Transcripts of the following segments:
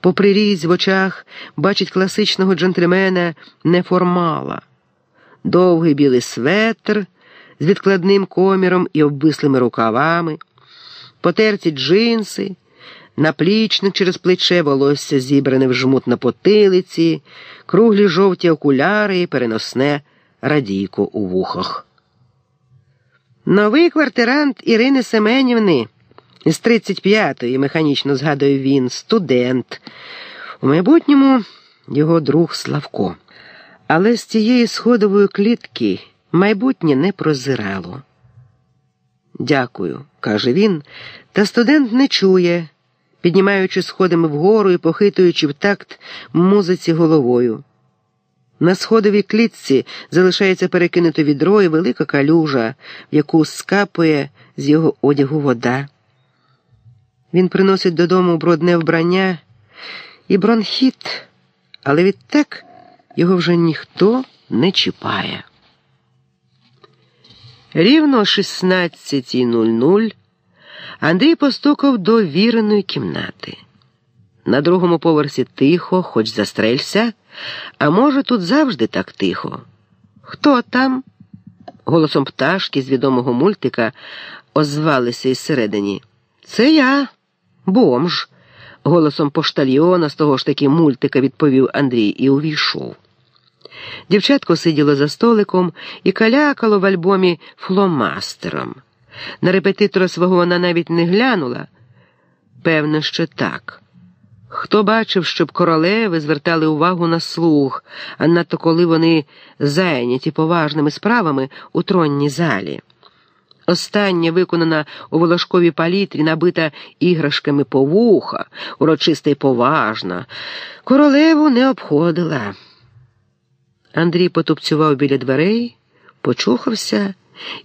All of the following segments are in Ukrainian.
попри різь в очах, бачить класичного джентльмена неформала, довгий білий светр з відкладним коміром і обвислими рукавами, потерті джинси, наплічник через плече волосся зібране в жмут на потилиці, круглі жовті окуляри і переносне радійко у вухах. Новий квартирант Ірини Семенівни з 35-ї, механічно згадує він, студент. У майбутньому його друг Славко. Але з цієї сходової клітки майбутнє не прозирало. Дякую, каже він, та студент не чує, піднімаючи сходами вгору і похитуючи в такт музиці головою. На сходовій клітці залишається перекинуте відро і велика калюжа, в яку скапує з його одягу вода. Він приносить додому брудне вбрання і бронхіт, але відтак його вже ніхто не чіпає. Рівно о 16.00 Андрій постукав до віреної кімнати. На другому поверсі тихо, хоч застрелься, а може, тут завжди так тихо. Хто там? Голосом пташки з відомого мультика озвалися із середині. Це я, бомж, голосом поштальйона з того ж таки мультика відповів Андрій і увійшов. Дівчатко сиділо за столиком і калякало в альбомі фломастером. На репетитора свого вона навіть не глянула. Певно, що так. Хто бачив, щоб королеви звертали увагу на слух, а надто коли вони зайняті поважними справами у тронній залі. Остання виконана у волошковій палітрі, набита іграшками повуха, урочиста й поважна, королеву не обходила. Андрій потупцював біля дверей, почухався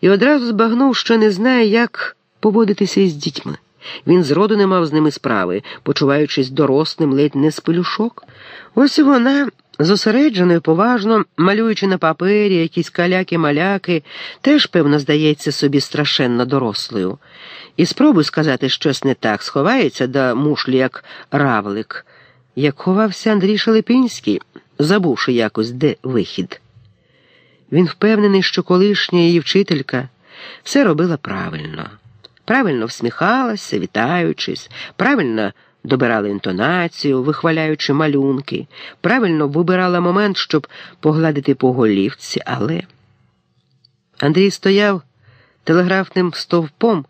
і одразу збагнув, що не знає, як поводитися із дітьми. Він зроду не мав з ними справи, почуваючись дорослим, ледь не з пелюшок. Ось вона, зосереджено і поважно, малюючи на папері якісь каляки-маляки, теж, певно, здається собі страшенно дорослою. І спробуй сказати щось не так, сховається до мушлі, як равлик, як ховався Андрій Шелепінський, забувши якось, де вихід. Він впевнений, що колишня її вчителька все робила правильно правильно всміхалася, вітаючись, правильно добирала інтонацію, вихваляючи малюнки, правильно вибирала момент, щоб погладити по голівці, але Андрій стояв телеграфним стовпом,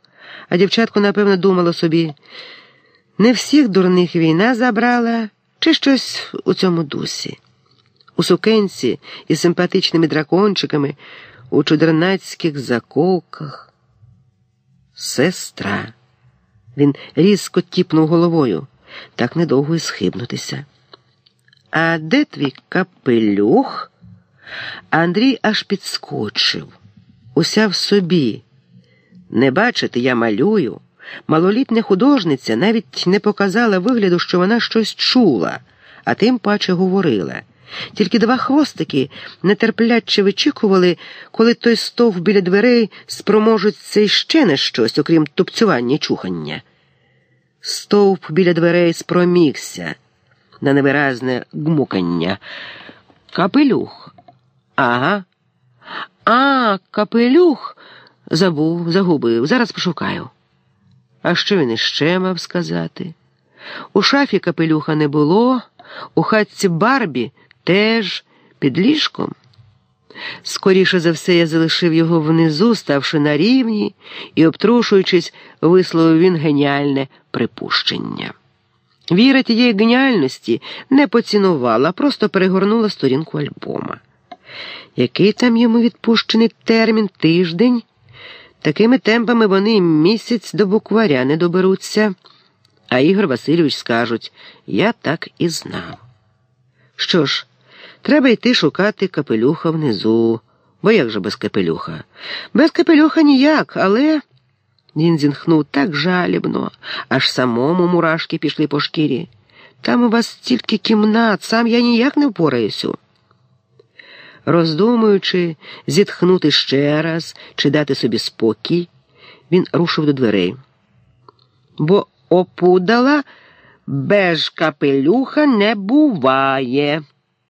а дівчатку, напевно, думало собі, не всіх дурних війна забрала, чи щось у цьому дусі. У сукенці із симпатичними дракончиками, у чудернацьких заколках. Сестра. Він різко тіпнув головою, так недовго й схибнутися. А де твій капелюх? Андрій аж підскочив, уся в собі. Не бачите, я малюю. Малолітня художниця навіть не показала вигляду, що вона щось чула, а тим паче говорила. Тільки два хвостики нетерпляче вичікували, коли той стовп біля дверей спроможеться іще не щось, окрім тупцювання чухання. Стовп біля дверей спромігся на невиразне гмукання. Капелюх. Ага. А, капелюх. Забув, загубив. Зараз пошукаю. А що він іще мав сказати? У шафі капелюха не було, у хатці Барбі теж під ліжком. Скоріше за все, я залишив його внизу, ставши на рівні і, обтрушуючись, висловив він геніальне припущення. Віра тієї геніальності не поцінувала, просто перегорнула сторінку альбома. Який там йому відпущений термін тиждень? Такими темпами вони місяць до букваря не доберуться, а Ігор Васильович скажуть я так і знав. Що ж, Треба йти шукати капелюха внизу. Бо як же без капелюха? Без капелюха ніяк, але. Він зінхнув так жалібно, аж самому мурашки пішли по шкірі. Там у вас стільки кімнат, сам я ніяк не впораюся. Роздумуючи, зітхнути ще раз чи дати собі спокій, він рушив до дверей. Бо опудала Без капелюха не буває.